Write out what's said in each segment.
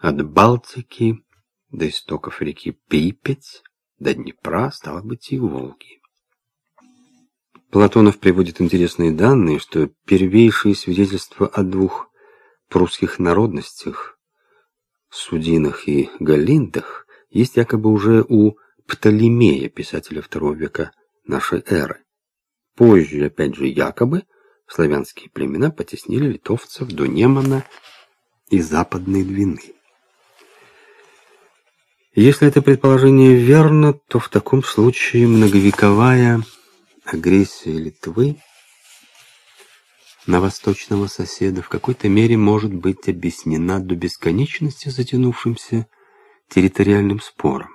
От Балтики до истоков реки Припять, до Днепра, стало быть, и Волги. Платонов приводит интересные данные, что первейшие свидетельства о двух прусских народностях, Судинах и Галиндах, есть якобы уже у Птолемея, писателя второго века нашей эры. Позже, опять же, якобы, славянские племена потеснили литовцев до Немана и Западной Двины. Если это предположение верно, то в таком случае многовековая агрессия Литвы на восточного соседа в какой-то мере может быть объяснена до бесконечности затянувшимся территориальным спором.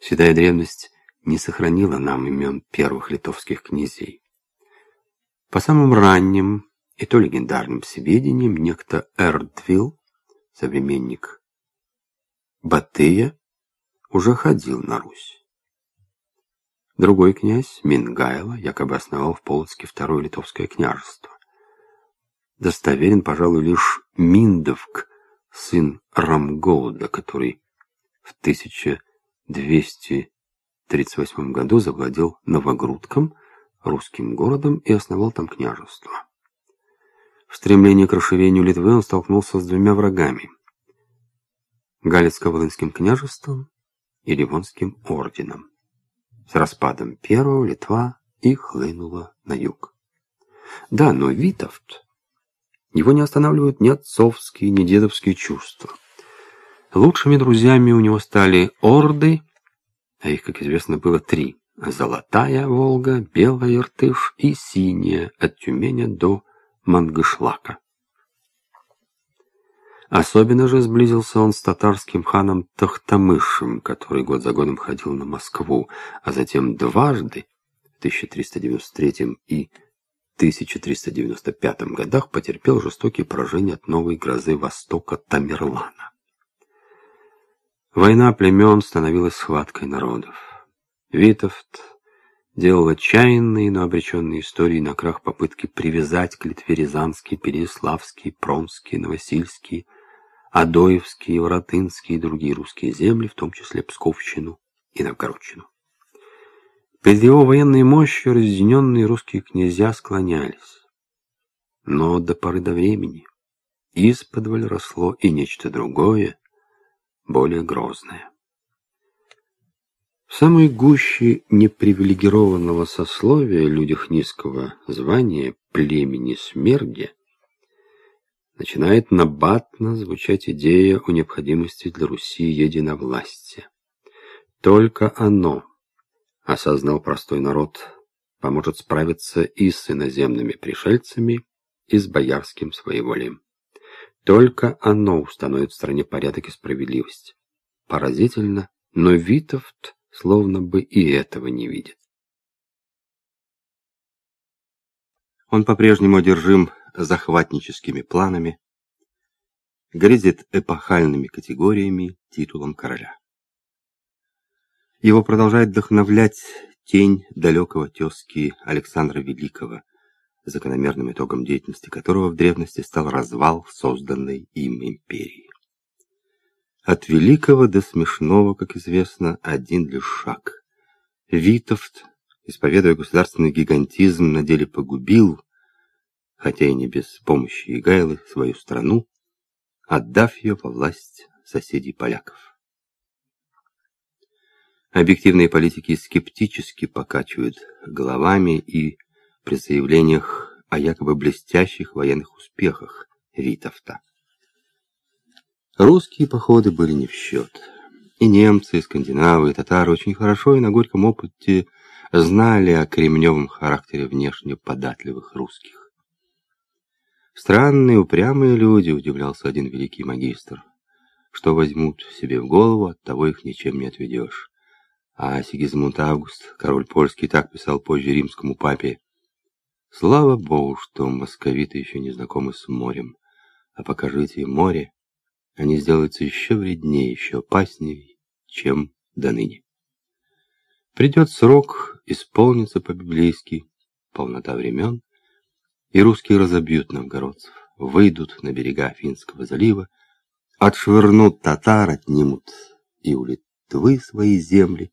Седая древность не сохранила нам имен первых литовских князей. По самым ранним и то легендарным сведениям, некто Эрдвилл, современник Батыя, уже ходил на Русь. Другой князь, Мингайло, якобы основал в Полоцке второе литовское княжество. Достоверен, пожалуй, лишь Миндовк, сын Рамголда, который в 1238 году завладел Новогрудком, русским городом, и основал там княжество. В стремлении к расширению Литвы он столкнулся с двумя врагами – Галицко-Волынским княжеством и Ливонским орденом. С распадом первого Литва и хлынула на юг. Да, но Витовт, его не останавливают ни отцовские, ни дедовские чувства. Лучшими друзьями у него стали орды, а их, как известно, было три. Золотая Волга, Белая Иртыш и Синяя от Тюменя до Мангышлака. Особенно же сблизился он с татарским ханом Тахтамышем, который год за годом ходил на Москву, а затем дважды, в 1393 и 1395 годах, потерпел жестокие поражения от новой грозы Востока Тамерлана. Война племен становилась схваткой народов. Витовт делал отчаянные, но обреченные истории на крах попытки привязать к Литве Рязанские, Переславские, Пронские, Новосильские, Адоевские, Воротынские и другие русские земли, в том числе Псковщину и Новгородщину. Перед его военной мощью разъединенные русские князья склонялись. Но до поры до времени исподволь росло и нечто другое, более грозное. В самой гуще непривилегированного сословия людях низкого звания племени Смерги начинает набатно звучать идея о необходимости для Руси единовластия. Только оно, осознал простой народ, поможет справиться и с иноземными пришельцами, и с боярским своеволием. Только оно установит в стране порядок и справедливость. Поразительно, но Витовт словно бы и этого не видит. Он по-прежнему одержим захватническими планами, грезит эпохальными категориями, титулом короля. Его продолжает вдохновлять тень далекого тезки Александра Великого, закономерным итогом деятельности которого в древности стал развал созданной им империи. От великого до смешного, как известно, один лишь шаг. Витовт, исповедуя государственный гигантизм, на деле погубил, хотя и не без помощи Игайлы, свою страну, отдав ее во власть соседей поляков. Объективные политики скептически покачивают головами и при заявлениях о якобы блестящих военных успехах Витовта. Русские походы были не в счет. И немцы, и скандинавы, и татары очень хорошо и на горьком опыте знали о кремневом характере внешне податливых русских. Странные, упрямые люди, удивлялся один великий магистр. Что возьмут себе в голову, от того их ничем не отведешь. А Сигизмунд Август, король польский, так писал позже римскому папе. Слава Богу, что московиты еще не знакомы с морем. А покажите им море, они сделаются еще вреднее, еще опаснее, чем до ныне. Придет срок, исполнится по-библейски, полнота времен, и русские разобьют новгородцев, выйдут на берега Финского залива, отшвырнут татар, отнимут и у Литвы свои земли,